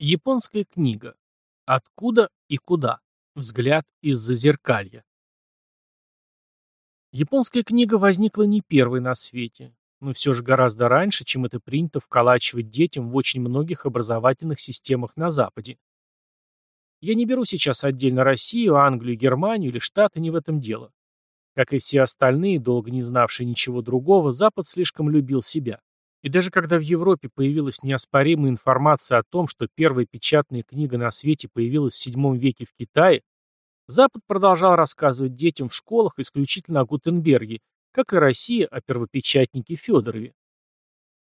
Японская книга. Откуда и куда? Взгляд из-за зеркалья. Японская книга возникла не первой на свете, но все же гораздо раньше, чем это принято вколачивать детям в очень многих образовательных системах на Западе. Я не беру сейчас отдельно Россию, Англию, Германию или Штаты, не в этом дело. Как и все остальные, долго не знавшие ничего другого, Запад слишком любил себя. И даже когда в Европе появилась неоспоримая информация о том, что первая печатная книга на свете появилась в VII веке в Китае, Запад продолжал рассказывать детям в школах исключительно о Гутенберге, как и Россия о первопечатнике Федорове.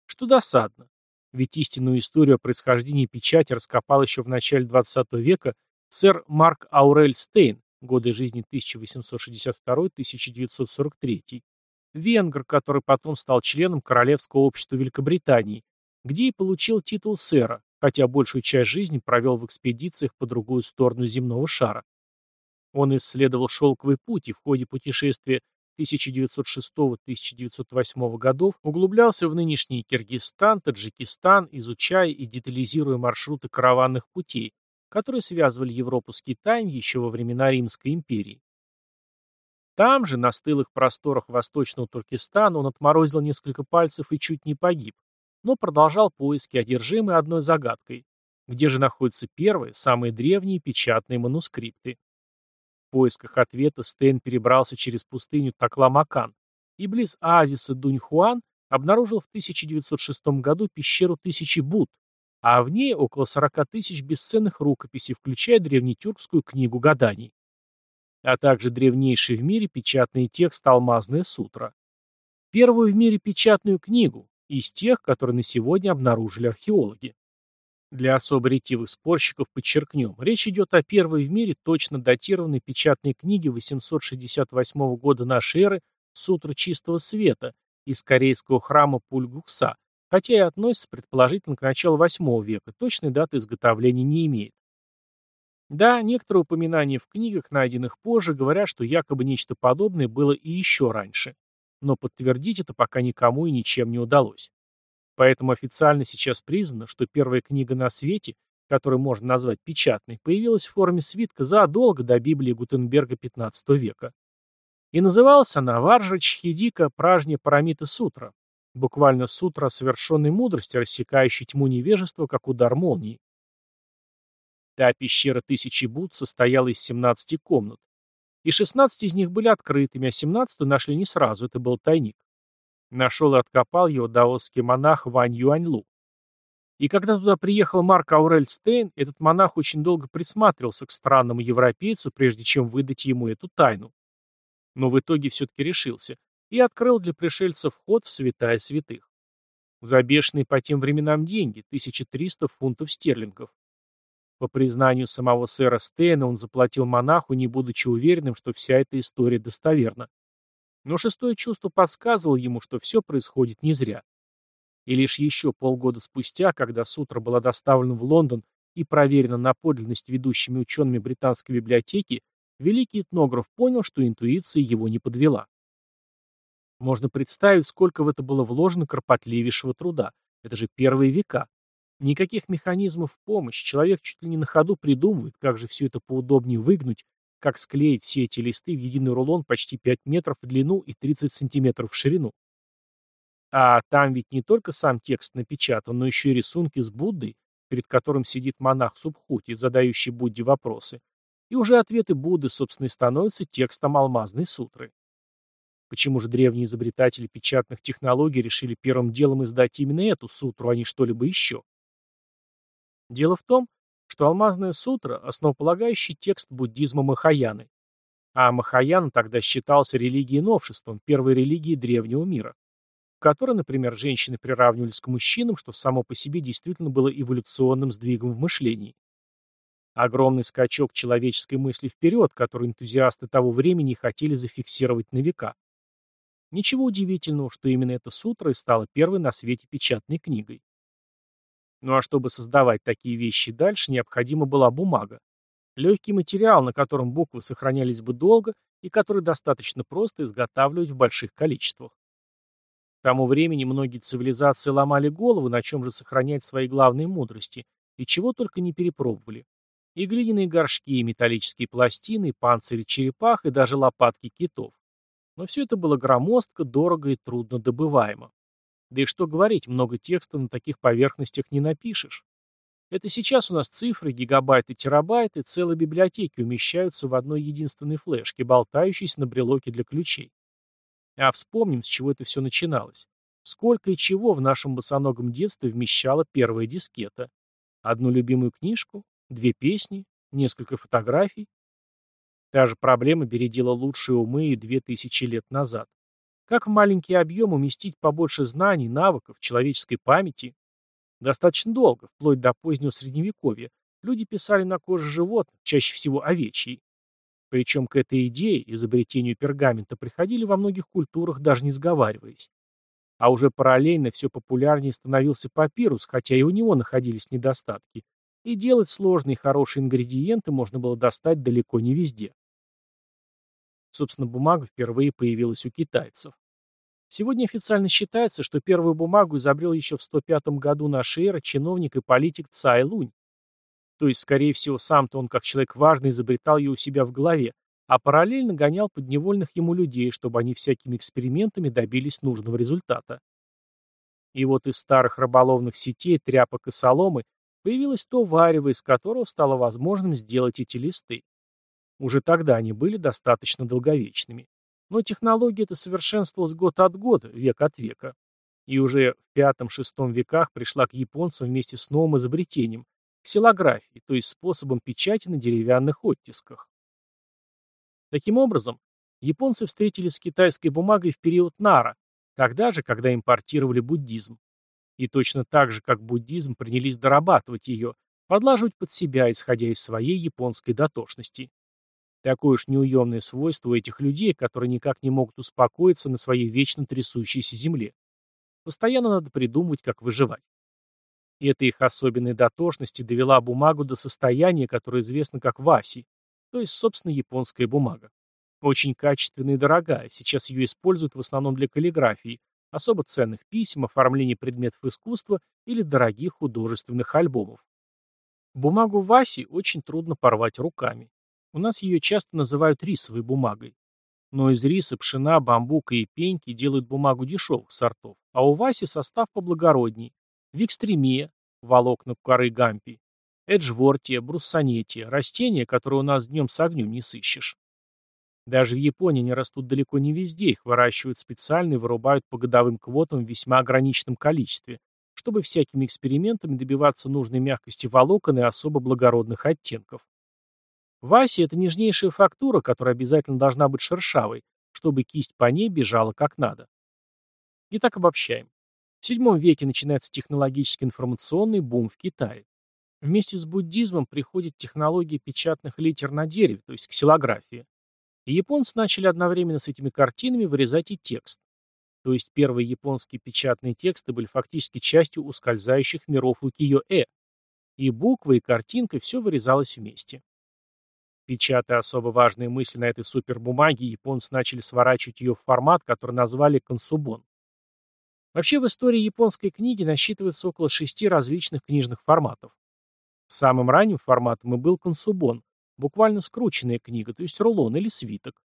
Что досадно, ведь истинную историю о происхождении печати раскопал еще в начале XX века сэр Марк Аурель Стейн, годы жизни 1862-1943, венгр, который потом стал членом Королевского общества Великобритании, где и получил титул сэра, хотя большую часть жизни провел в экспедициях по другую сторону земного шара. Он исследовал шелковый путь и в ходе путешествия 1906-1908 годов углублялся в нынешний Киргизстан, Таджикистан, изучая и детализируя маршруты караванных путей, которые связывали Европу с Китаем еще во времена Римской империи. Там же, на стылых просторах восточного Туркестана, он отморозил несколько пальцев и чуть не погиб, но продолжал поиски, одержимые одной загадкой. Где же находятся первые, самые древние печатные манускрипты? В поисках ответа Стейн перебрался через пустыню Такламакан и близ оазиса Дуньхуан обнаружил в 1906 году пещеру Тысячи Буд, а в ней около 40 тысяч бесценных рукописей, включая древнетюркскую книгу гаданий а также древнейший в мире печатный текст «Алмазная сутра». Первую в мире печатную книгу, из тех, которые на сегодня обнаружили археологи. Для особо ретивых спорщиков подчеркнем, речь идет о первой в мире точно датированной печатной книге 868 года нашей эры «Сутра чистого света» из корейского храма Пульгукса, хотя и относится предположительно к началу VIII века, точной даты изготовления не имеет. Да, некоторые упоминания в книгах, найденных позже, говорят, что якобы нечто подобное было и еще раньше. Но подтвердить это пока никому и ничем не удалось. Поэтому официально сейчас признано, что первая книга на свете, которую можно назвать печатной, появилась в форме свитка задолго до Библии Гутенберга XV века. И называлась она Варжа Чхидика Пражня Парамита Сутра, буквально сутра совершенной мудрости, рассекающей тьму невежества, как удар молнии. Та пещера тысячи Буд состояла из 17 комнат. И 16 из них были открытыми, а 17 нашли не сразу, это был тайник. Нашел и откопал его даосский монах Вань Юаньлу. И когда туда приехал Марк Аурель Стейн, этот монах очень долго присматривался к странному европейцу, прежде чем выдать ему эту тайну. Но в итоге все-таки решился и открыл для пришельцев вход в святая святых. За бешеные по тем временам деньги, 1300 фунтов стерлингов. По признанию самого сэра Стейна, он заплатил монаху, не будучи уверенным, что вся эта история достоверна. Но шестое чувство подсказывало ему, что все происходит не зря. И лишь еще полгода спустя, когда сутра была доставлена в Лондон и проверена на подлинность ведущими учеными британской библиотеки, великий этнограф понял, что интуиция его не подвела. Можно представить, сколько в это было вложено кропотливейшего труда. Это же первые века. Никаких механизмов помощи, человек чуть ли не на ходу придумывает, как же все это поудобнее выгнуть, как склеить все эти листы в единый рулон почти 5 метров в длину и 30 сантиметров в ширину. А там ведь не только сам текст напечатан, но еще и рисунки с Буддой, перед которым сидит монах Субхути, задающий Будде вопросы. И уже ответы Будды, собственно, и становятся текстом алмазной сутры. Почему же древние изобретатели печатных технологий решили первым делом издать именно эту сутру, а не что-либо еще? Дело в том, что Алмазная сутра – основополагающий текст буддизма Махаяны. А Махаяна тогда считался религией новшеством, первой религией древнего мира, в которой, например, женщины приравнивались к мужчинам, что само по себе действительно было эволюционным сдвигом в мышлении. Огромный скачок человеческой мысли вперед, который энтузиасты того времени хотели зафиксировать на века. Ничего удивительного, что именно эта сутра и стала первой на свете печатной книгой. Ну а чтобы создавать такие вещи дальше, необходима была бумага. Легкий материал, на котором буквы сохранялись бы долго и который достаточно просто изготавливать в больших количествах. К тому времени многие цивилизации ломали голову, на чем же сохранять свои главные мудрости, и чего только не перепробовали. И глиняные горшки, и металлические пластины, и панцири черепах, и даже лопатки китов. Но все это было громоздко, дорого и трудно добываемо. Да и что говорить, много текста на таких поверхностях не напишешь. Это сейчас у нас цифры, гигабайты, терабайты, целые библиотеки умещаются в одной единственной флешке, болтающейся на брелоке для ключей. А вспомним, с чего это все начиналось. Сколько и чего в нашем босоногом детстве вмещала первая дискета. Одну любимую книжку, две песни, несколько фотографий. Та же проблема бередила лучшие умы и две тысячи лет назад. Как в маленький объем уместить побольше знаний, навыков, человеческой памяти? Достаточно долго, вплоть до позднего средневековья, люди писали на коже животных, чаще всего овечьей. Причем к этой идее, изобретению пергамента, приходили во многих культурах, даже не сговариваясь. А уже параллельно все популярнее становился папирус, хотя и у него находились недостатки. И делать сложные хорошие ингредиенты можно было достать далеко не везде. Собственно, бумага впервые появилась у китайцев. Сегодня официально считается, что первую бумагу изобрел еще в 105 году нашей эры чиновник и политик Цай Лунь. То есть, скорее всего, сам-то он как человек важный изобретал ее у себя в голове, а параллельно гонял подневольных ему людей, чтобы они всякими экспериментами добились нужного результата. И вот из старых рыболовных сетей, тряпок и соломы появилось то варево, из которого стало возможным сделать эти листы. Уже тогда они были достаточно долговечными. Но технология эта совершенствовалась год от года, век от века. И уже в V-VI веках пришла к японцам вместе с новым изобретением – ксилографии, то есть способом печати на деревянных оттисках. Таким образом, японцы встретились с китайской бумагой в период Нара, тогда же, когда импортировали буддизм. И точно так же, как буддизм, принялись дорабатывать ее, подлаживать под себя, исходя из своей японской дотошности. Такое уж неуемное свойство у этих людей, которые никак не могут успокоиться на своей вечно трясущейся земле. Постоянно надо придумывать, как выживать. И эта их особенная дотошность довела бумагу до состояния, которое известно как васи, то есть, собственно, японская бумага. Очень качественная и дорогая, сейчас ее используют в основном для каллиграфии, особо ценных писем, оформления предметов искусства или дорогих художественных альбомов. Бумагу васи очень трудно порвать руками. У нас ее часто называют рисовой бумагой. Но из риса, пшена, бамбука и пеньки делают бумагу дешевых сортов, а у Васи состав поблагородней. Викстремия, волокна коры гампи, эджвортия, бруссонетия, растения, которые у нас днем с огнем не сыщешь. Даже в Японии они растут далеко не везде, их выращивают специально и вырубают по годовым квотам в весьма ограниченном количестве, чтобы всякими экспериментами добиваться нужной мягкости волокон и особо благородных оттенков. Васи – это нежнейшая фактура, которая обязательно должна быть шершавой, чтобы кисть по ней бежала как надо. Итак, обобщаем. В VII веке начинается технологический информационный бум в Китае. Вместе с буддизмом приходит технология печатных литер на дереве, то есть ксилография. И японцы начали одновременно с этими картинами вырезать и текст. То есть первые японские печатные тексты были фактически частью ускользающих миров укиё-э. И буквы, и картинка все вырезалось вместе. Печатая особо важные мысли на этой супербумаге, японцы начали сворачивать ее в формат, который назвали консубон. Вообще в истории японской книги насчитывается около шести различных книжных форматов. Самым ранним форматом и был консубон, буквально скрученная книга, то есть рулон или свиток.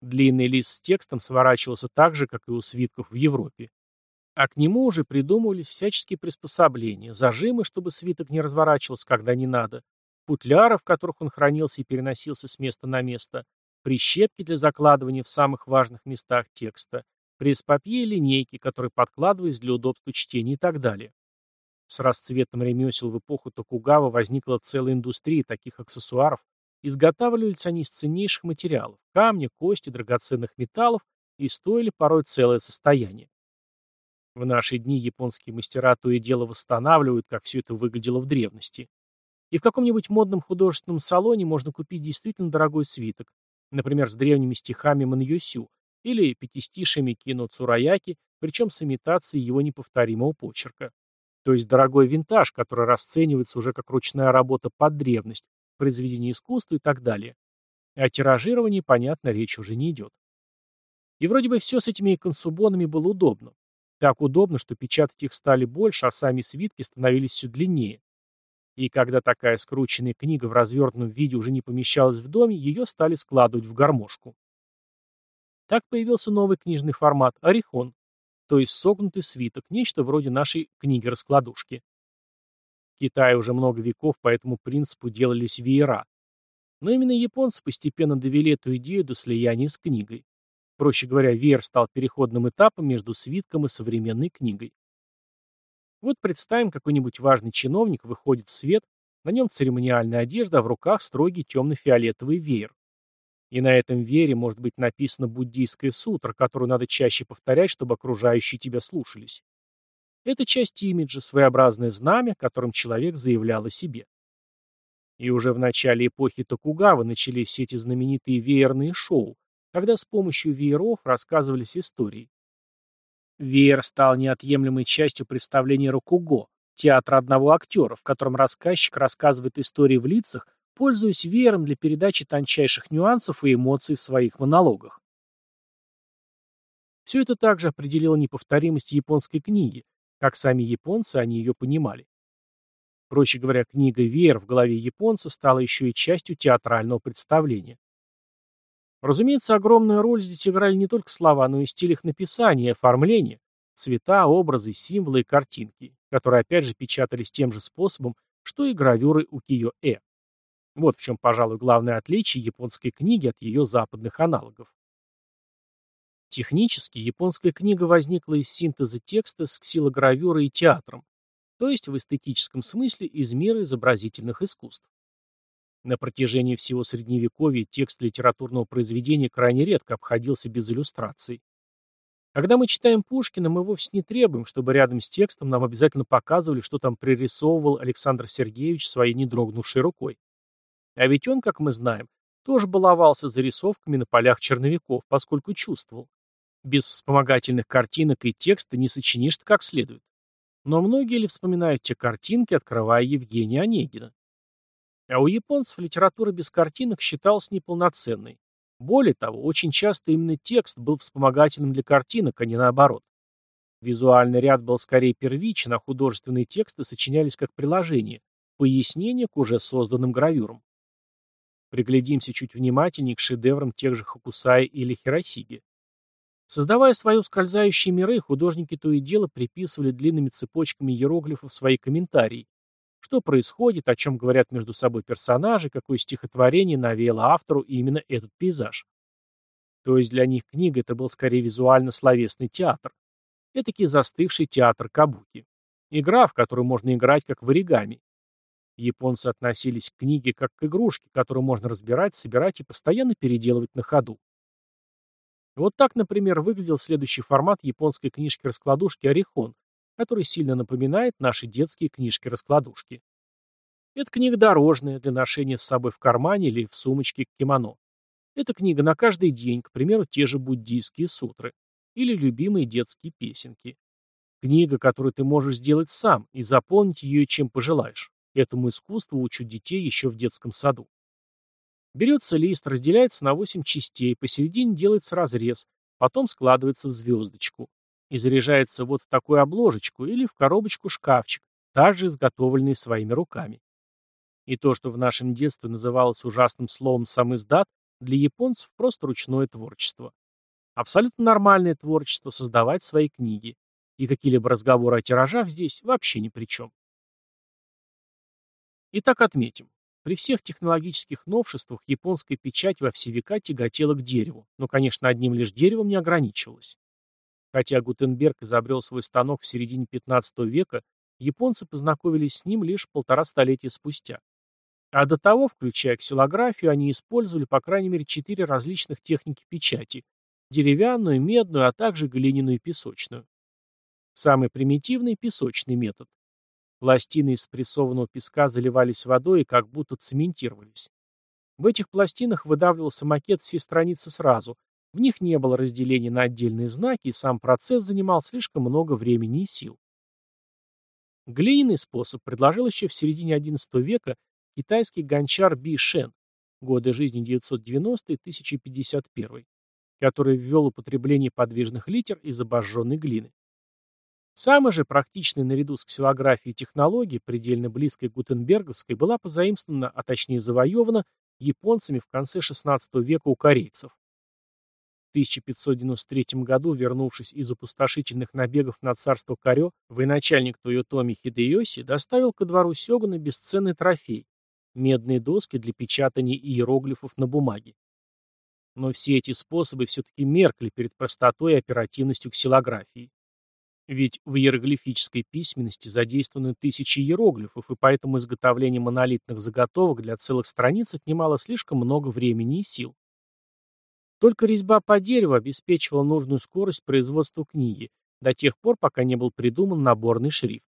Длинный лист с текстом сворачивался так же, как и у свитков в Европе. А к нему уже придумывались всяческие приспособления, зажимы, чтобы свиток не разворачивался, когда не надо, футляры, в которых он хранился и переносился с места на место, прищепки для закладывания в самых важных местах текста, пресс-папье и линейки, которые подкладывались для удобства чтения и так далее. С расцветом ремесел в эпоху Токугава возникла целая индустрия таких аксессуаров, изготавливались они из ценнейших материалов – камня, кости, драгоценных металлов и стоили порой целое состояние. В наши дни японские мастера то и дело восстанавливают, как все это выглядело в древности. И в каком-нибудь модном художественном салоне можно купить действительно дорогой свиток, например, с древними стихами Маньосю или пятистишами Кино Цураяки, причем с имитацией его неповторимого почерка. То есть дорогой винтаж, который расценивается уже как ручная работа под древность, произведение искусства и так далее. О тиражировании, понятно, речь уже не идет. И вроде бы все с этими консубонами было удобно. Так удобно, что печатать их стали больше, а сами свитки становились все длиннее. И когда такая скрученная книга в развернутом виде уже не помещалась в доме, ее стали складывать в гармошку. Так появился новый книжный формат – «Орихон», то есть согнутый свиток, нечто вроде нашей книги-раскладушки. В Китае уже много веков по этому принципу делались веера. Но именно японцы постепенно довели эту идею до слияния с книгой. Проще говоря, веер стал переходным этапом между свитком и современной книгой. Вот представим, какой-нибудь важный чиновник выходит в свет, на нем церемониальная одежда, а в руках строгий темно-фиолетовый веер. И на этом веере может быть написана буддийская сутра, которую надо чаще повторять, чтобы окружающие тебя слушались. Это часть имиджа, своеобразное знамя, которым человек заявлял о себе. И уже в начале эпохи Токугавы начались все эти знаменитые веерные шоу, когда с помощью вееров рассказывались истории. Веер стал неотъемлемой частью представления Рокуго, театра одного актера, в котором рассказчик рассказывает истории в лицах, пользуясь веером для передачи тончайших нюансов и эмоций в своих монологах. Все это также определило неповторимость японской книги, как сами японцы они ее понимали. Проще говоря, книга «Веер» в голове японца стала еще и частью театрального представления. Разумеется, огромную роль здесь играли не только слова, но и стиль их написания оформления, цвета, образы, символы и картинки, которые опять же печатались тем же способом, что и гравюры укиё-э. Вот в чем, пожалуй, главное отличие японской книги от ее западных аналогов. Технически японская книга возникла из синтеза текста с ксилогравюрой и театром, то есть в эстетическом смысле из мира изобразительных искусств. На протяжении всего Средневековья текст литературного произведения крайне редко обходился без иллюстраций. Когда мы читаем Пушкина, мы вовсе не требуем, чтобы рядом с текстом нам обязательно показывали, что там пририсовывал Александр Сергеевич своей недрогнувшей рукой. А ведь он, как мы знаем, тоже баловался зарисовками на полях черновиков, поскольку чувствовал. Без вспомогательных картинок и текста не сочинишь как следует. Но многие ли вспоминают те картинки, открывая Евгения Онегина? А у японцев литература без картинок считалась неполноценной. Более того, очень часто именно текст был вспомогательным для картинок, а не наоборот. Визуальный ряд был скорее первичен, а художественные тексты сочинялись как приложение, пояснение к уже созданным гравюрам. Приглядимся чуть внимательнее к шедеврам тех же Хокусай или Хиросиги. Создавая свои ускользающие миры, художники то и дело приписывали длинными цепочками иероглифов свои комментарии, что происходит, о чем говорят между собой персонажи, какое стихотворение навеяло автору именно этот пейзаж. То есть для них книга это был скорее визуально-словесный театр. Этакий застывший театр кабуки. Игра, в которую можно играть как в оригами. Японцы относились к книге как к игрушке, которую можно разбирать, собирать и постоянно переделывать на ходу. Вот так, например, выглядел следующий формат японской книжки-раскладушки «Орихон», который сильно напоминает наши детские книжки-раскладушки. Это книга дорожная, для ношения с собой в кармане или в сумочке к кимоно. Это книга на каждый день, к примеру, те же буддийские сутры или любимые детские песенки. Книга, которую ты можешь сделать сам и заполнить ее чем пожелаешь. Этому искусству учат детей еще в детском саду. Берется лист, разделяется на 8 частей, посередине делается разрез, потом складывается в звездочку и заряжается вот в такую обложечку или в коробочку-шкафчик, также изготовленный своими руками. И то, что в нашем детстве называлось ужасным словом «сам издат», для японцев просто ручное творчество. Абсолютно нормальное творчество создавать свои книги. И какие-либо разговоры о тиражах здесь вообще ни при чем. Итак, отметим. При всех технологических новшествах японская печать во все века тяготела к дереву, но, конечно, одним лишь деревом не ограничивалась. Хотя Гутенберг изобрел свой станок в середине 15 века, японцы познакомились с ним лишь полтора столетия спустя. А до того, включая ксилографию, они использовали по крайней мере четыре различных техники печати – деревянную, медную, а также глиняную и песочную. Самый примитивный – песочный метод. Пластины из спрессованного песка заливались водой и как будто цементировались. В этих пластинах выдавливался макет всей страницы сразу, в них не было разделения на отдельные знаки, и сам процесс занимал слишком много времени и сил. Глиняный способ предложил еще в середине XI века китайский гончар Би Шен, годы жизни 990-1051, который ввел употребление подвижных литер из обожженной глины. Самой же практичной наряду с ксилографией технологии, предельно близкой к гутенберговской, была позаимствована, а точнее завоевана, японцами в конце XVI века у корейцев. В 1593 году, вернувшись из опустошительных набегов на царство Карё, военачальник Тойотоми Хидеоси доставил ко двору Сёгуна бесценный трофей – медные доски для печатания иероглифов на бумаге. Но все эти способы все-таки меркли перед простотой и оперативностью ксилографии. Ведь в иероглифической письменности задействованы тысячи иероглифов, и поэтому изготовление монолитных заготовок для целых страниц отнимало слишком много времени и сил. Только резьба по дереву обеспечивала нужную скорость производства книги, до тех пор, пока не был придуман наборный шрифт.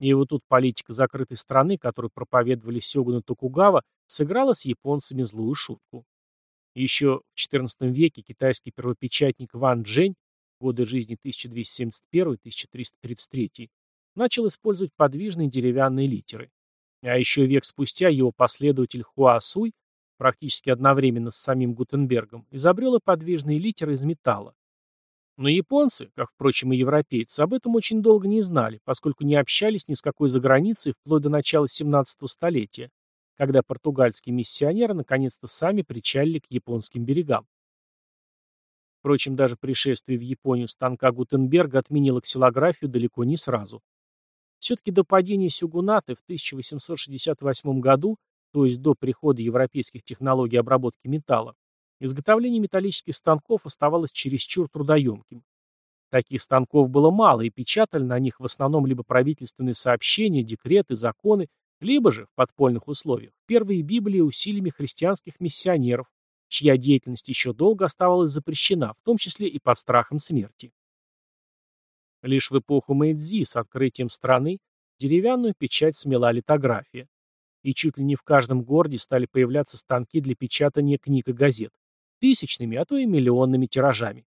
И вот тут политика закрытой страны, которую проповедовали Сёгуна Токугава, сыграла с японцами злую шутку. Еще в XIV веке китайский первопечатник Ван Джень, годы жизни 1271-1333, начал использовать подвижные деревянные литеры. А еще век спустя его последователь Хуа Суй практически одновременно с самим Гутенбергом, изобрел и подвижные литеры из металла. Но японцы, как, впрочем, и европейцы, об этом очень долго не знали, поскольку не общались ни с какой заграницей вплоть до начала 17 столетия, когда португальские миссионеры наконец-то сами причалили к японским берегам. Впрочем, даже пришествие в Японию станка Гутенберга отменило ксилографию далеко не сразу. Все-таки до падения Сюгунаты в 1868 году то есть до прихода европейских технологий обработки металла, изготовление металлических станков оставалось чересчур трудоемким. Таких станков было мало, и печатали на них в основном либо правительственные сообщения, декреты, законы, либо же, в подпольных условиях, первые Библии усилиями христианских миссионеров, чья деятельность еще долго оставалась запрещена, в том числе и под страхом смерти. Лишь в эпоху Мэйдзи с открытием страны деревянную печать смела литография и чуть ли не в каждом городе стали появляться станки для печатания книг и газет, тысячными, а то и миллионными тиражами.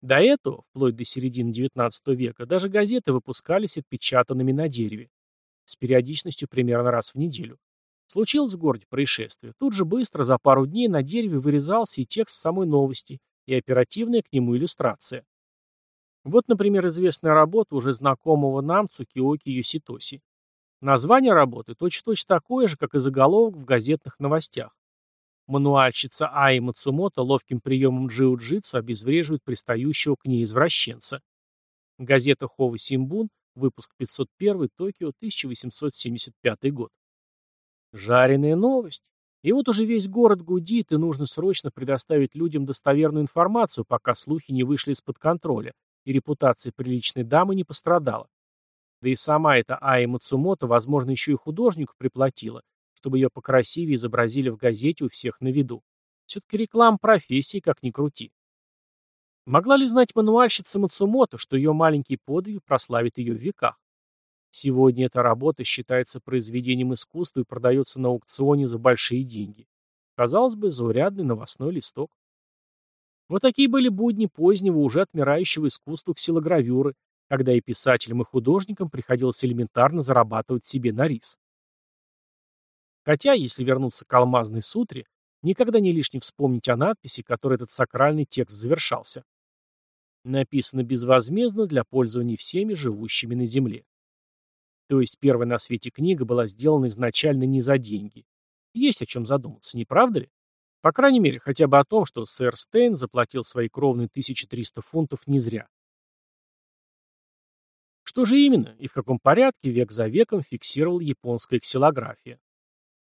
До этого, вплоть до середины XIX века, даже газеты выпускались отпечатанными на дереве, с периодичностью примерно раз в неделю. Случилось в городе происшествие. Тут же быстро, за пару дней, на дереве вырезался и текст самой новости, и оперативная к нему иллюстрация. Вот, например, известная работа уже знакомого нам Цукиоки Юситоси. Название работы точно-точно такое же, как и заголовок в газетных новостях. Мануальщица Аи Мацумото ловким приемом джиу-джитсу обезвреживает пристающего к ней извращенца. Газета Хова Симбун, выпуск 501, Токио, 1875 год. Жареная новость. И вот уже весь город гудит, и нужно срочно предоставить людям достоверную информацию, пока слухи не вышли из-под контроля, и репутация приличной дамы не пострадала. Да и сама эта Аи Мацумото, возможно, еще и художнику приплатила, чтобы ее покрасивее изобразили в газете у всех на виду. Все-таки реклама профессии, как ни крути. Могла ли знать мануальщица Мацумото, что ее маленький подвиг прославит ее в веках? Сегодня эта работа считается произведением искусства и продается на аукционе за большие деньги. Казалось бы, заурядный новостной листок. Вот такие были будни позднего, уже отмирающего искусства ксилогравюры, когда и писателям, и художникам приходилось элементарно зарабатывать себе на рис. Хотя, если вернуться к алмазной сутре, никогда не лишне вспомнить о надписи, которой этот сакральный текст завершался. Написано безвозмездно для пользования всеми живущими на земле. То есть первая на свете книга была сделана изначально не за деньги. Есть о чем задуматься, не правда ли? По крайней мере, хотя бы о том, что сэр Стейн заплатил свои кровные 1300 фунтов не зря. Что же именно и в каком порядке век за веком фиксировал японская ксилография?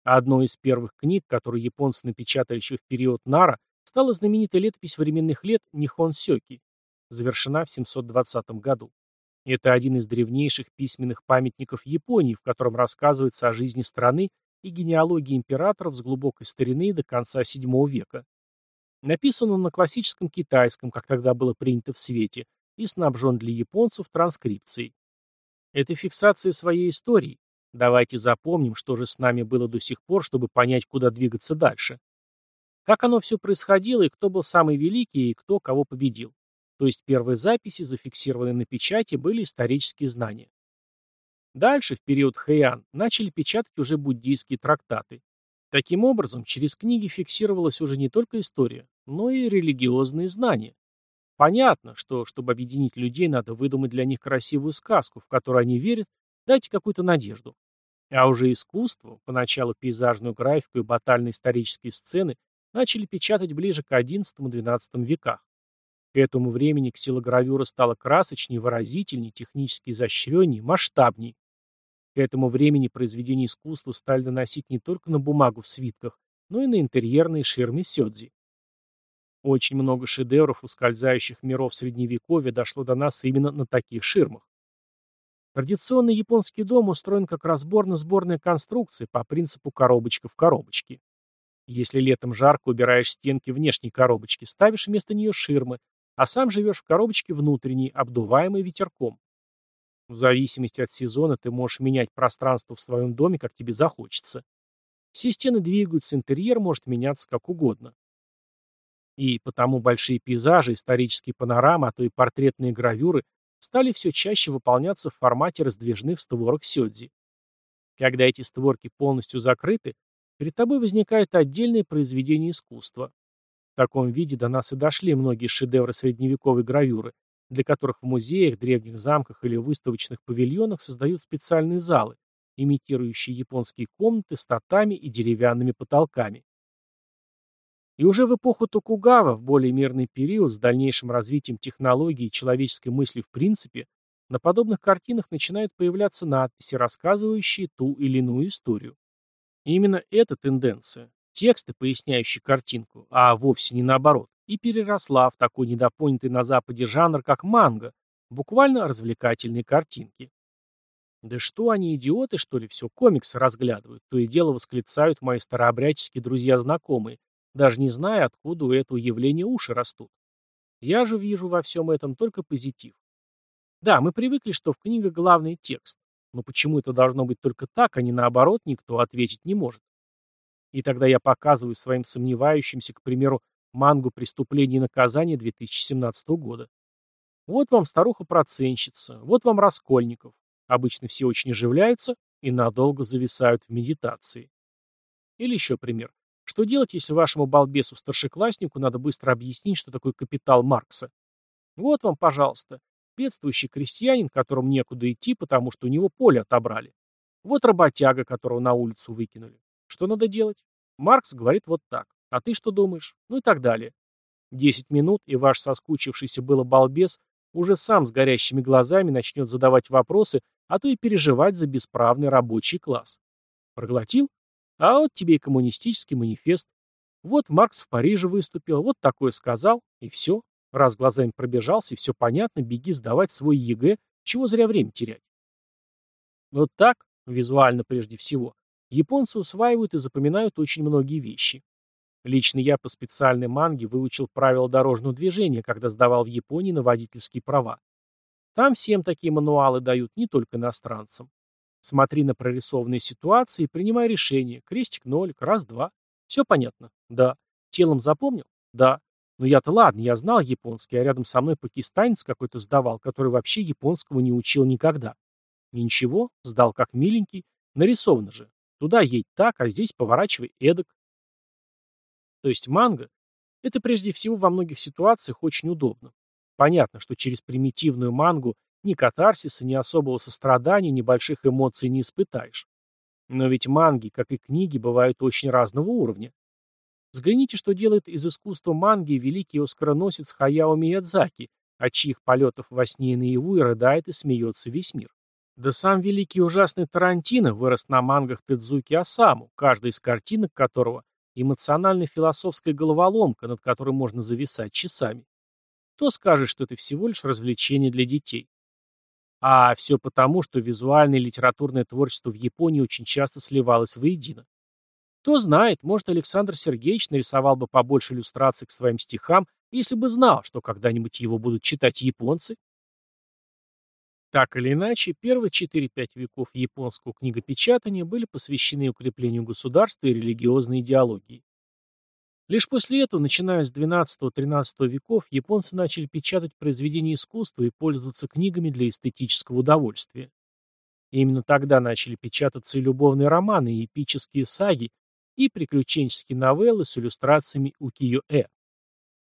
Одной из первых книг, которую японцы напечатали еще в период Нара, стала знаменитая летопись временных лет Нихон Сёки, завершена в 720 году. Это один из древнейших письменных памятников Японии, в котором рассказывается о жизни страны и генеалогии императоров с глубокой старины до конца VII века. Написан он на классическом китайском, как тогда было принято в свете, и снабжен для японцев транскрипцией. Это фиксация своей истории. Давайте запомним, что же с нами было до сих пор, чтобы понять, куда двигаться дальше. Как оно все происходило и кто был самый великий и кто кого победил. То есть первые записи, зафиксированные на печати, были исторические знания. Дальше, в период Хэйан, начали печатать уже буддийские трактаты. Таким образом, через книги фиксировалась уже не только история, но и религиозные знания. Понятно, что, чтобы объединить людей, надо выдумать для них красивую сказку, в которую они верят, дайте какую-то надежду. А уже искусство, поначалу пейзажную графику и батально-исторические сцены, начали печатать ближе к XI-XII веках. К этому времени ксилогравюра стала красочнее, выразительнее, технически изощреннее, масштабнее. К этому времени произведения искусства стали наносить не только на бумагу в свитках, но и на интерьерные ширмы сёдзи. Очень много шедевров ускользающих миров Средневековья дошло до нас именно на таких ширмах. Традиционный японский дом устроен как разборно-сборная конструкция по принципу коробочка в коробочке. Если летом жарко, убираешь стенки внешней коробочки, ставишь вместо нее ширмы, а сам живешь в коробочке внутренней, обдуваемой ветерком. В зависимости от сезона ты можешь менять пространство в своем доме, как тебе захочется. Все стены двигаются, интерьер может меняться как угодно. И потому большие пейзажи, исторические панорамы, а то и портретные гравюры стали все чаще выполняться в формате раздвижных створок сёдзи. Когда эти створки полностью закрыты, перед тобой возникает отдельное произведение искусства. В таком виде до нас и дошли многие шедевры средневековой гравюры, для которых в музеях, древних замках или выставочных павильонах создают специальные залы, имитирующие японские комнаты с татами и деревянными потолками. И уже в эпоху Токугава, в более мирный период, с дальнейшим развитием технологий и человеческой мысли в принципе, на подобных картинах начинают появляться надписи, рассказывающие ту или иную историю. И именно эта тенденция, тексты, поясняющие картинку, а вовсе не наоборот, и переросла в такой недопонятый на Западе жанр, как манга, буквально развлекательные картинки. Да что они, идиоты, что ли, все комиксы разглядывают, то и дело восклицают мои старообрядческие друзья-знакомые, даже не зная, откуда у этого явления уши растут. Я же вижу во всем этом только позитив. Да, мы привыкли, что в книгах главный текст, но почему это должно быть только так, а не наоборот, никто ответить не может. И тогда я показываю своим сомневающимся, к примеру, мангу «Преступление и наказание» 2017 года. Вот вам старуха-проценщица, вот вам Раскольников. Обычно все очень оживляются и надолго зависают в медитации. Или еще пример. Что делать, если вашему балбесу-старшекласснику надо быстро объяснить, что такое капитал Маркса? Вот вам, пожалуйста, бедствующий крестьянин, которому некуда идти, потому что у него поле отобрали. Вот работяга, которого на улицу выкинули. Что надо делать? Маркс говорит вот так. А ты что думаешь? Ну и так далее. Десять минут, и ваш соскучившийся было балбес уже сам с горящими глазами начнет задавать вопросы, а то и переживать за бесправный рабочий класс. Проглотил? А вот тебе и коммунистический манифест. Вот Маркс в Париже выступил, вот такое сказал, и все. Раз глазами пробежался, и все понятно, беги сдавать свой ЕГЭ, чего зря время терять. Вот так, визуально прежде всего, японцы усваивают и запоминают очень многие вещи. Лично я по специальной манге выучил правила дорожного движения, когда сдавал в Японии на водительские права. Там всем такие мануалы дают, не только иностранцам. Смотри на прорисованные ситуации и принимай решение. Крестик, нолик, раз, два. Все понятно? Да. Телом запомнил? Да. Но я-то ладно, я знал японский, а рядом со мной пакистанец какой-то сдавал, который вообще японского не учил никогда. Ничего, сдал как миленький. Нарисовано же. Туда едь так, а здесь поворачивай эдак. То есть манго – это прежде всего во многих ситуациях очень удобно. Понятно, что через примитивную мангу ни катарсиса, ни особого сострадания, ни больших эмоций не испытаешь. Но ведь манги, как и книги, бывают очень разного уровня. Взгляните, что делает из искусства манги великий оскароносец Хаяо Миядзаки, от чьих полетов во сне и наяву и рыдает и смеется весь мир. Да сам великий ужасный Тарантино вырос на мангах Тедзуки Осаму, каждая из картинок которого эмоционально-философская головоломка, над которой можно зависать часами. Кто скажет, что это всего лишь развлечение для детей? А все потому, что визуальное и литературное творчество в Японии очень часто сливалось воедино. Кто знает, может, Александр Сергеевич нарисовал бы побольше иллюстраций к своим стихам, если бы знал, что когда-нибудь его будут читать японцы. Так или иначе, первые 4-5 веков японского книгопечатания были посвящены укреплению государства и религиозной идеологии. Лишь после этого, начиная с XII-XIII веков, японцы начали печатать произведения искусства и пользоваться книгами для эстетического удовольствия. И именно тогда начали печататься и любовные романы, и эпические саги, и приключенческие новеллы с иллюстрациями укиё-э.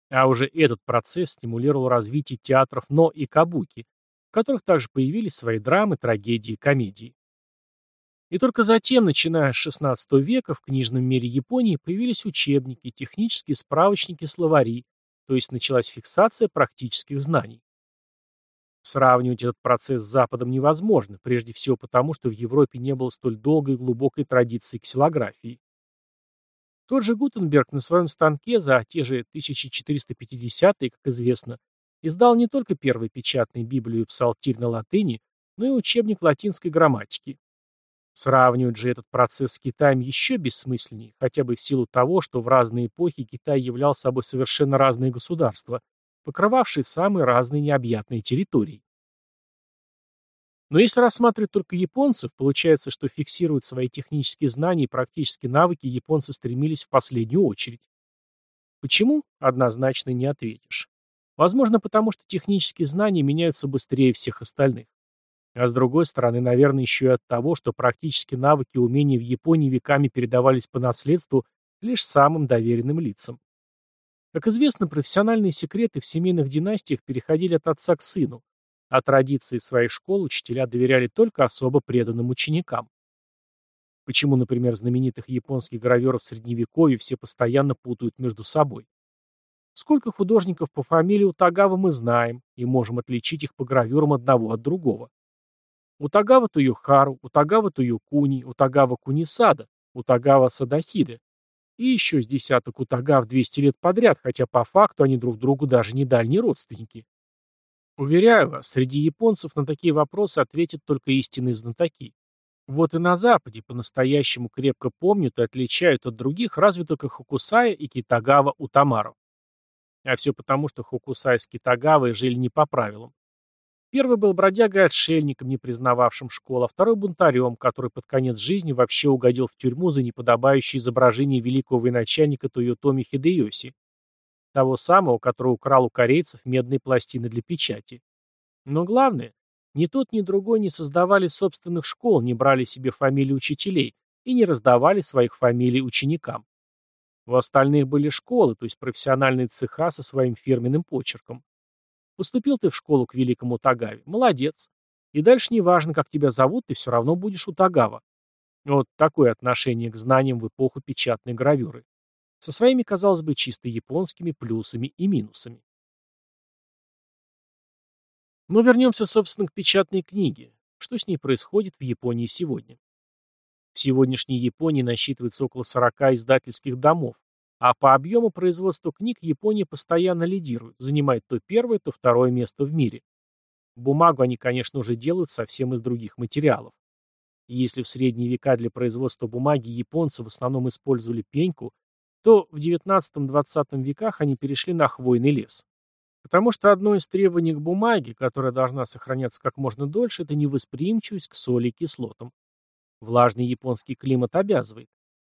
А уже этот процесс стимулировал развитие театров но и кабуки, в которых также появились свои драмы, трагедии, комедии. И только затем, начиная с XVI века, в книжном мире Японии появились учебники, технические справочники, словари, то есть началась фиксация практических знаний. Сравнивать этот процесс с Западом невозможно, прежде всего потому, что в Европе не было столь долгой и глубокой традиции ксилографии. Тот же Гутенберг на своем станке за те же 1450-е, как известно, издал не только первый печатный Библию и псалтирь на латыни, но и учебник латинской грамматики. Сравнивать же этот процесс с Китаем еще бессмысленнее, хотя бы в силу того, что в разные эпохи Китай являл собой совершенно разные государства, покрывавшие самые разные необъятные территории. Но если рассматривать только японцев, получается, что фиксировать свои технические знания и практические навыки японцы стремились в последнюю очередь. Почему? Однозначно не ответишь. Возможно, потому что технические знания меняются быстрее всех остальных. А с другой стороны, наверное, еще и от того, что практически навыки и умения в Японии веками передавались по наследству лишь самым доверенным лицам. Как известно, профессиональные секреты в семейных династиях переходили от отца к сыну, а традиции своих школ учителя доверяли только особо преданным ученикам. Почему, например, знаменитых японских граверов Средневековья все постоянно путают между собой? Сколько художников по фамилии Утагава мы знаем, и можем отличить их по гравюрам одного от другого. Утагава Туюхару, Утагава Туюкуни, Утагава Кунисада, Утагава Садахиде. И еще с десяток Утагав 200 лет подряд, хотя по факту они друг другу даже не дальние родственники. Уверяю вас, среди японцев на такие вопросы ответят только истинные знатоки. Вот и на Западе по-настоящему крепко помнят и отличают от других разве только Хокусая и Китагава Утамару. А все потому, что Хокусай с Китагавой жили не по правилам. Первый был бродягой-отшельником, не признававшим школу, а второй бунтарем, который под конец жизни вообще угодил в тюрьму за неподобающее изображение великого военачальника Тойотоми Хидеоси, того самого, который украл у корейцев медные пластины для печати. Но главное, ни тот, ни другой не создавали собственных школ, не брали себе фамилии учителей и не раздавали своих фамилий ученикам. У остальных были школы, то есть профессиональные цеха со своим фирменным почерком. Поступил ты в школу к великому Тагаве. Молодец. И дальше неважно, как тебя зовут, ты все равно будешь у Тагава. Вот такое отношение к знаниям в эпоху печатной гравюры. Со своими, казалось бы, чисто японскими плюсами и минусами. Но вернемся, собственно, к печатной книге. Что с ней происходит в Японии сегодня? В сегодняшней Японии насчитывается около 40 издательских домов, а по объему производства книг Япония постоянно лидирует, занимает то первое, то второе место в мире. Бумагу они, конечно, уже делают совсем из других материалов. если в средние века для производства бумаги японцы в основном использовали пеньку, то в XIX-XX веках они перешли на хвойный лес. Потому что одно из требований к бумаге, которая должна сохраняться как можно дольше, это невосприимчивость к соли и кислотам. Влажный японский климат обязывает.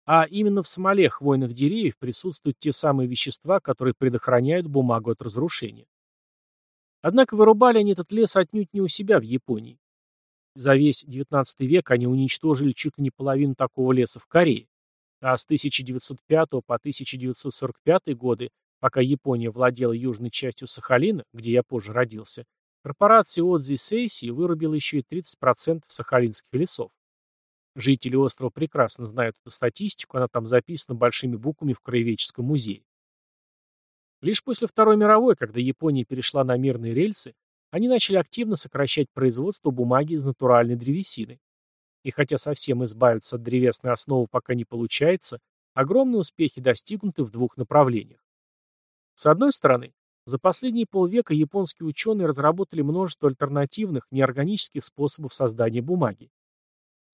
А именно в смоле хвойных деревьев присутствуют те самые вещества, которые предохраняют бумагу от разрушения. Однако вырубали они этот лес отнюдь не у себя в Японии. За весь XIX век они уничтожили чуть ли не половину такого леса в Корее. А с 1905 по 1945 годы, пока Япония владела южной частью Сахалина, где я позже родился, корпорация Отзи Сейси вырубила еще и 30% сахалинских лесов. Жители острова прекрасно знают эту статистику, она там записана большими буквами в Краеведческом музее. Лишь после Второй мировой, когда Япония перешла на мирные рельсы, они начали активно сокращать производство бумаги из натуральной древесины. И хотя совсем избавиться от древесной основы пока не получается, огромные успехи достигнуты в двух направлениях. С одной стороны, за последние полвека японские ученые разработали множество альтернативных, неорганических способов создания бумаги.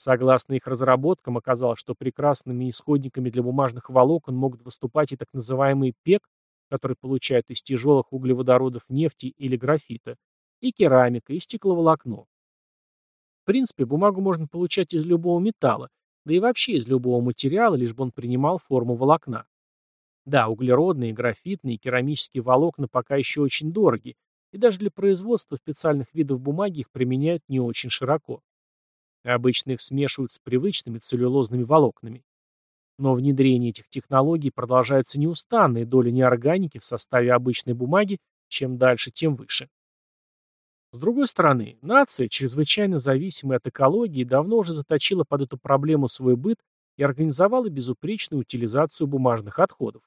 Согласно их разработкам, оказалось, что прекрасными исходниками для бумажных волокон могут выступать и так называемый пек, который получают из тяжелых углеводородов нефти или графита, и керамика, и стекловолокно. В принципе, бумагу можно получать из любого металла, да и вообще из любого материала, лишь бы он принимал форму волокна. Да, углеродные, графитные и керамические волокна пока еще очень дороги, и даже для производства специальных видов бумаги их применяют не очень широко. Обычно их смешивают с привычными целлюлозными волокнами. Но внедрение этих технологий продолжается неустанно, и доля неорганики в составе обычной бумаги чем дальше, тем выше. С другой стороны, нация, чрезвычайно зависимая от экологии, давно уже заточила под эту проблему свой быт и организовала безупречную утилизацию бумажных отходов.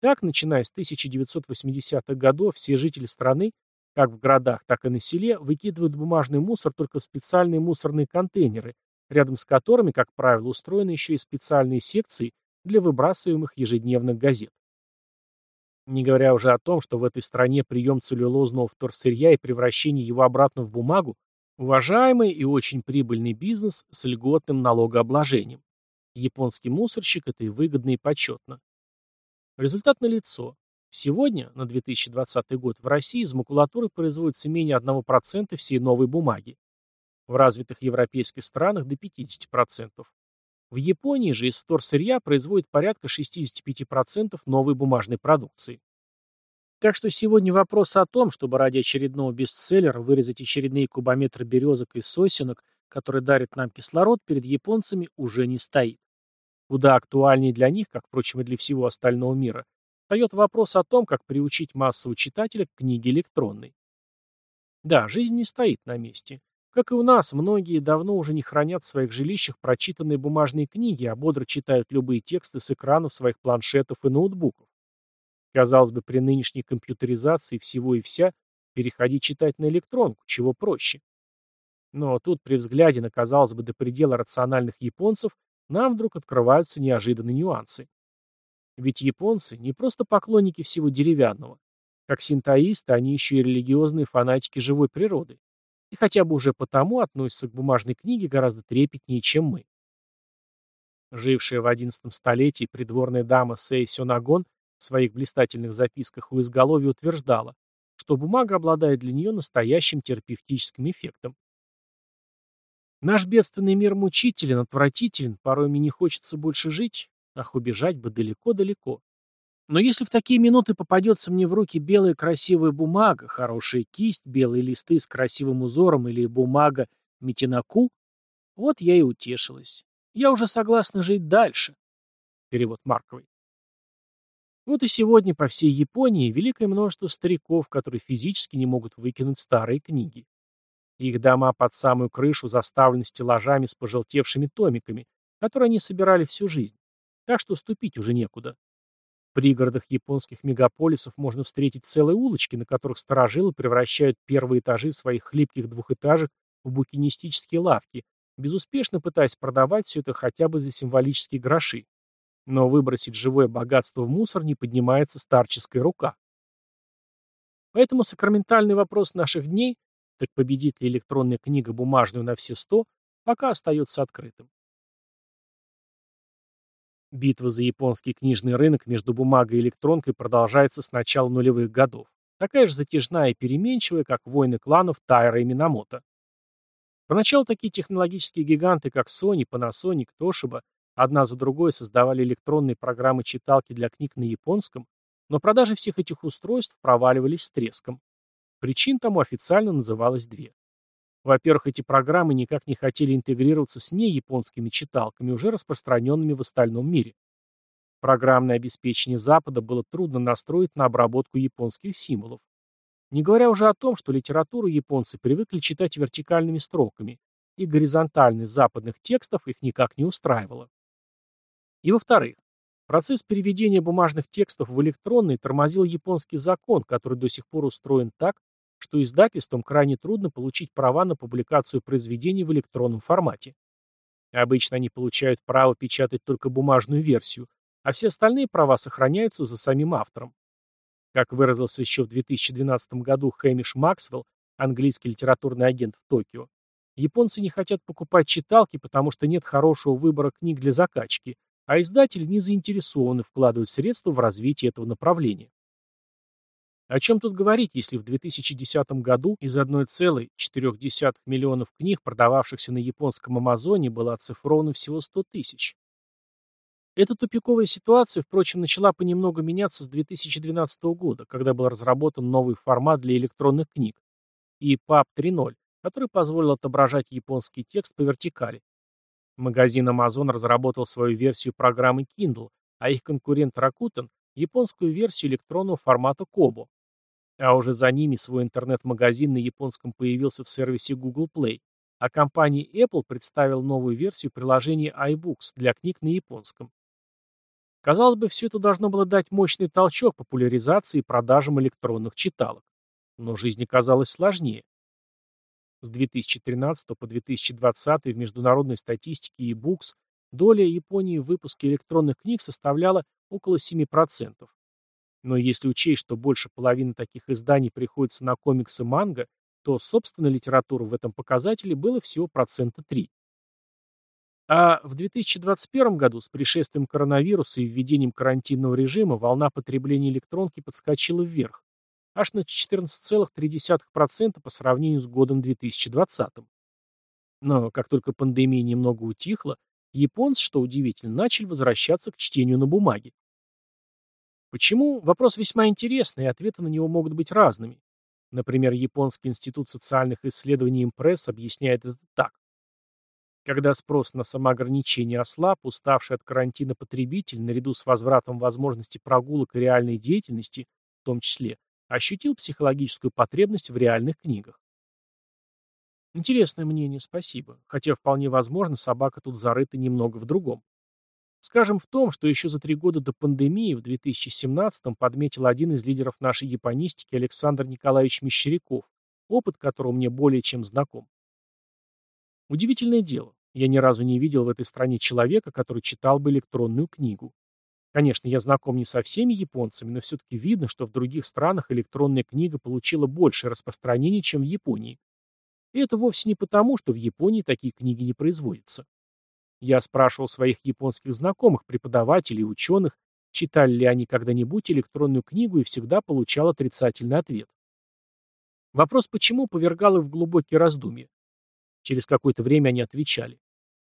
Так, начиная с 1980-х годов, все жители страны, как в городах, так и на селе, выкидывают бумажный мусор только в специальные мусорные контейнеры, рядом с которыми, как правило, устроены еще и специальные секции для выбрасываемых ежедневных газет. Не говоря уже о том, что в этой стране прием целлюлозного вторсырья и превращение его обратно в бумагу – уважаемый и очень прибыльный бизнес с льготным налогообложением. Японский мусорщик – это и выгодно, и почетно. Результат налицо. Сегодня, на 2020 год, в России из макулатуры производится менее 1% всей новой бумаги. В развитых европейских странах до 50%. В Японии же из вторсырья производят порядка 65% новой бумажной продукции. Так что сегодня вопрос о том, чтобы ради очередного бестселлера вырезать очередные кубометры березок и сосенок, которые дарят нам кислород, перед японцами уже не стоит. Куда актуальнее для них, как, впрочем, и для всего остального мира, встает вопрос о том, как приучить массового читателя к книге электронной. Да, жизнь не стоит на месте. Как и у нас, многие давно уже не хранят в своих жилищах прочитанные бумажные книги, а бодро читают любые тексты с экранов своих планшетов и ноутбуков. Казалось бы, при нынешней компьютеризации всего и вся переходить читать на электронку, чего проще. Но тут при взгляде на, казалось бы, до предела рациональных японцев нам вдруг открываются неожиданные нюансы. Ведь японцы не просто поклонники всего деревянного. Как синтоисты, они еще и религиозные фанатики живой природы и хотя бы уже потому относятся к бумажной книге гораздо трепетнее, чем мы. Жившая в XI столетии придворная дама Сэй Сёнагон в своих блистательных записках у изголовья утверждала, что бумага обладает для нее настоящим терапевтическим эффектом. Наш бедственный мир мучителен, отвратителен, порой мне не хочется больше жить, ах, убежать бы далеко-далеко. Но если в такие минуты попадется мне в руки белая красивая бумага, хорошая кисть, белые листы с красивым узором или бумага метинаку, вот я и утешилась. Я уже согласна жить дальше. Перевод Марковой. Вот и сегодня по всей Японии великое множество стариков, которые физически не могут выкинуть старые книги. Их дома под самую крышу заставлены стеллажами с пожелтевшими томиками, которые они собирали всю жизнь. Так что ступить уже некуда пригородах японских мегаполисов можно встретить целые улочки, на которых сторожилы превращают первые этажи своих хлипких двухэтажек в букинистические лавки, безуспешно пытаясь продавать все это хотя бы за символические гроши. Но выбросить живое богатство в мусор не поднимается старческая рука. Поэтому сакраментальный вопрос наших дней, так победит ли электронная книга бумажную на все сто, пока остается открытым. Битва за японский книжный рынок между бумагой и электронкой продолжается с начала нулевых годов. Такая же затяжная и переменчивая, как войны кланов Тайра и Минамото. Поначалу такие технологические гиганты, как Sony, Panasonic, Toshiba, одна за другой создавали электронные программы-читалки для книг на японском, но продажи всех этих устройств проваливались с треском. Причин тому официально называлось две. Во-первых, эти программы никак не хотели интегрироваться с неяпонскими читалками, уже распространенными в остальном мире. Программное обеспечение Запада было трудно настроить на обработку японских символов. Не говоря уже о том, что литературу японцы привыкли читать вертикальными строками, и горизонтальность западных текстов их никак не устраивала. И во-вторых, процесс переведения бумажных текстов в электронный тормозил японский закон, который до сих пор устроен так, что издательствам крайне трудно получить права на публикацию произведений в электронном формате. Обычно они получают право печатать только бумажную версию, а все остальные права сохраняются за самим автором. Как выразился еще в 2012 году Хэмиш Максвелл, английский литературный агент в Токио, японцы не хотят покупать читалки, потому что нет хорошего выбора книг для закачки, а издатели не заинтересованы вкладывать средства в развитие этого направления. О чем тут говорить, если в 2010 году из 1,4 миллионов книг, продававшихся на японском Амазоне, было оцифровано всего 100 тысяч? Эта тупиковая ситуация, впрочем, начала понемногу меняться с 2012 года, когда был разработан новый формат для электронных книг EPUB 3.0, который позволил отображать японский текст по вертикали. Магазин Amazon разработал свою версию программы Kindle, а их конкурент Rakuten – японскую версию электронного формата Kobo. А уже за ними свой интернет-магазин на японском появился в сервисе Google Play, а компания Apple представила новую версию приложения iBooks для книг на японском. Казалось бы, все это должно было дать мощный толчок популяризации и продажам электронных читалок. Но жизнь оказалась сложнее. С 2013 по 2020 в международной статистике e-books доля Японии в выпуске электронных книг составляла около 7%. Но если учесть, что больше половины таких изданий приходится на комиксы манго, то собственной литературы в этом показателе было всего процента 3. А в 2021 году с пришествием коронавируса и введением карантинного режима волна потребления электронки подскочила вверх, аж на 14,3% по сравнению с годом 2020. Но как только пандемия немного утихла, японцы, что удивительно, начали возвращаться к чтению на бумаге. Почему? Вопрос весьма интересный, и ответы на него могут быть разными. Например, Японский институт социальных исследований импресс объясняет это так. Когда спрос на самоограничение ослаб, уставший от карантина потребитель, наряду с возвратом возможности прогулок и реальной деятельности, в том числе, ощутил психологическую потребность в реальных книгах. Интересное мнение, спасибо. Хотя вполне возможно, собака тут зарыта немного в другом. Скажем в том, что еще за три года до пандемии, в 2017-м, подметил один из лидеров нашей японистики Александр Николаевич Мещеряков, опыт которого мне более чем знаком. Удивительное дело, я ни разу не видел в этой стране человека, который читал бы электронную книгу. Конечно, я знаком не со всеми японцами, но все-таки видно, что в других странах электронная книга получила большее распространение, чем в Японии. И это вовсе не потому, что в Японии такие книги не производятся. Я спрашивал своих японских знакомых, преподавателей ученых, читали ли они когда-нибудь электронную книгу и всегда получал отрицательный ответ. Вопрос «почему» повергал их в глубокие раздумья. Через какое-то время они отвечали.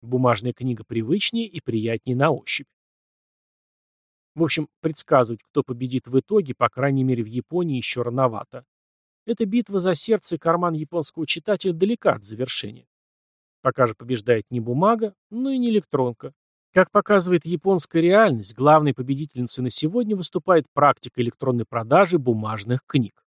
Бумажная книга привычнее и приятнее на ощупь. В общем, предсказывать, кто победит в итоге, по крайней мере в Японии, еще рановато. Эта битва за сердце и карман японского читателя далека от завершения. Пока же побеждает не бумага, но и не электронка. Как показывает японская реальность, главной победительницей на сегодня выступает практика электронной продажи бумажных книг.